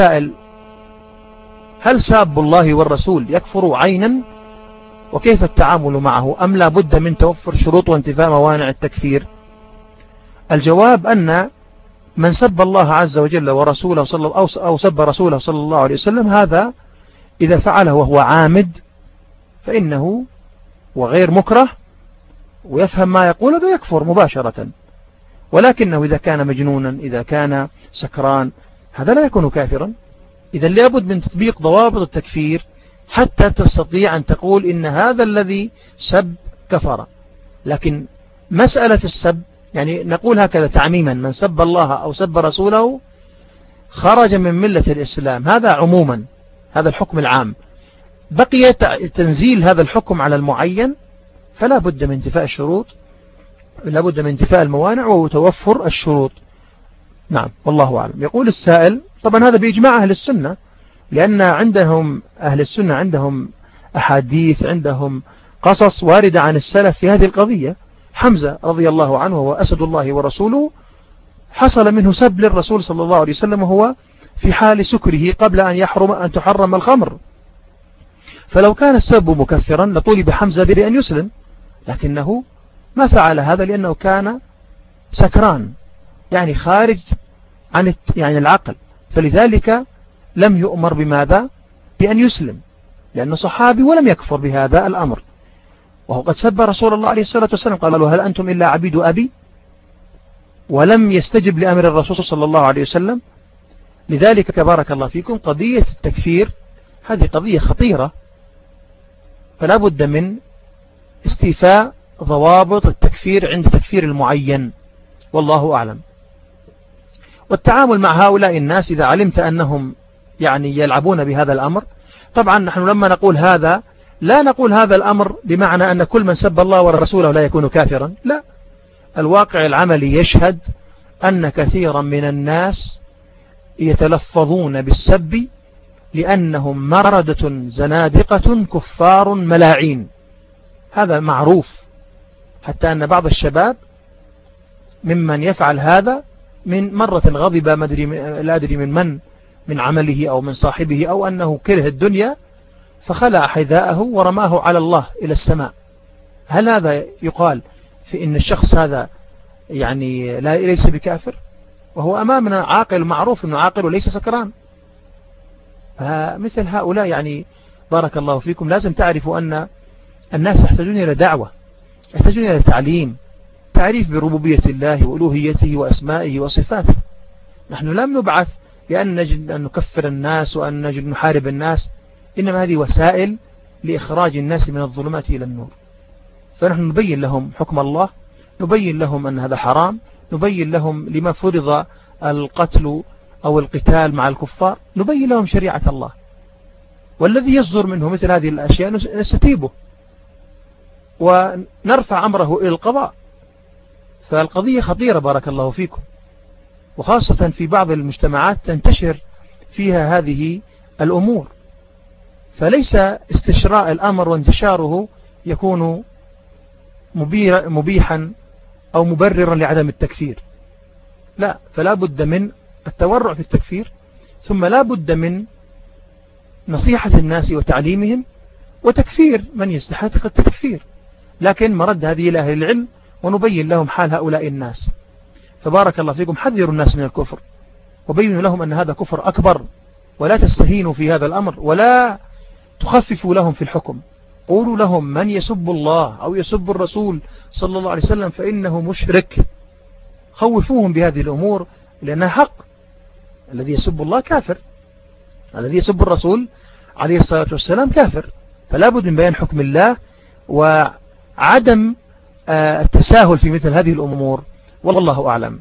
السائل هل ساب الله والرسول يكفر عينا؟ وكيف التعامل معه؟ أم لا بد من توفر شروط وانتفاء موانع التكفير؟ الجواب أن من سب الله عز وجل ورسوله صلى الله أو سب رسوله صلى الله عليه وسلم هذا إذا فعله وهو عامد فإنه وغير مكره ويفهم ما يقول هذا يكفر مباشرة. ولكنه إذا كان مجنونا إذا كان سكران هذا لا يكون كافرا. إذا لابد من تطبيق ضوابط التكفير حتى تستطيع أن تقول إن هذا الذي سب كفر. لكن مسألة السب يعني نقول هكذا تعميما من سب الله أو سب رسوله خرج من ملة الإسلام. هذا عموما هذا الحكم العام. بقي تنزيل هذا الحكم على المعين فلا بد من انتفاء الشروط لا بد من انتفاء الموانع وتوفر الشروط. نعم والله أعلم. يقول السائل طبعا هذا بإجماع أهل السنة لأن عندهم أهل السنة عندهم أحاديث عندهم قصص واردة عن السلف في هذه القضية. حمزة رضي الله عنه وهو أسد الله ورسوله حصل منه سب للرسول صلى الله عليه وسلم وهو في حال سكره قبل أن يحرم أن تحرم الخمر. فلو كان السب مكفرا لطولب حمزة بأن يسلم لكنه ما فعل هذا لأنه كان سكران. يعني خارج عن يعني العقل. فلذلك لم يؤمر بماذا؟ بأن يسلم. لأنه صحابي ولم يكفر بهذا الأمر. وهو قد سب رسول الله عليه الصلاة والسلام. قال له هل أنتم إلا عبيد أبي؟ ولم يستجب لأمر الرسول صلى الله عليه وسلم. لذلك بارك الله فيكم قضية التكفير. هذه قضية خطيرة. فلا بد من استيفاء ضوابط التكفير عند تكفير المعين. والله أعلم. والتعامل مع هؤلاء الناس إذا علمت أنهم يعني يلعبون بهذا الأمر طبعا نحن لما نقول هذا لا نقول هذا الأمر بمعنى أن كل من سب الله ورسوله لا يكون كافرا لا. الواقع العملي يشهد أن كثيرا من الناس يتلفظون بالسب لأنهم مردة زنادقة كفار ملاعين. هذا معروف. حتى أن بعض الشباب ممن يفعل هذا من مرة غضب لا أدري من من من عمله أو من صاحبه أو أنه كره الدنيا فخلع حذاءه ورماه على الله إلى السماء. هل هذا يقال في إن الشخص هذا يعني لا ليس بكافر؟ وهو أمامنا عاقل معروف أنه عاقل وليس سكران. فمثل هؤلاء يعني بارك الله فيكم لازم تعرفوا أن الناس يحتاجون إلى دعوة يحتاجون إلى تعليم تعريف بربوبية الله وألوهيته وأسمائه وصفاته. نحن لم نبعث لأن نجد أن نكفر الناس وأن نجد نحارب الناس إنما هذه وسائل لإخراج الناس من الظلمات إلى النور. فنحن نبين لهم حكم الله نبين لهم أن هذا حرام نبين لهم لما فرض القتل أو القتال مع الكفار نبين لهم شريعة الله. والذي يصدر منه مثل هذه الأشياء نستتيبه ونرفع أمره إلى القضاء. فالقضية خطيرة بارك الله فيكم. وخاصة في بعض المجتمعات تنتشر فيها هذه الأمور. فليس استشراء الأمر وانتشاره يكون مبيحا أو مبررا لعدم التكفير. لا فلا بد من التورع في التكفير ثم لا بد من نصيحة الناس وتعليمهم وتكفير من يستحق التكفير. لكن مرد هذه إلى أهل العلم ونبين لهم حال هؤلاء الناس. فبارك الله فيكم. حذروا الناس من الكفر. وبينوا لهم أن هذا كفر أكبر. ولا تستهينوا في هذا الأمر. ولا تخففوا لهم في الحكم. قولوا لهم من يسب الله أو يسب الرسول صلى الله عليه وسلم فإنه مشرك. خوفوهم بهذه الأمور لأنها حق. الذي يسب الله كافر. الذي يسب الرسول عليه الصلاة والسلام كافر. فلا بد من بيان حكم الله وعدم التساهل في مثل هذه الأمور والله أعلم.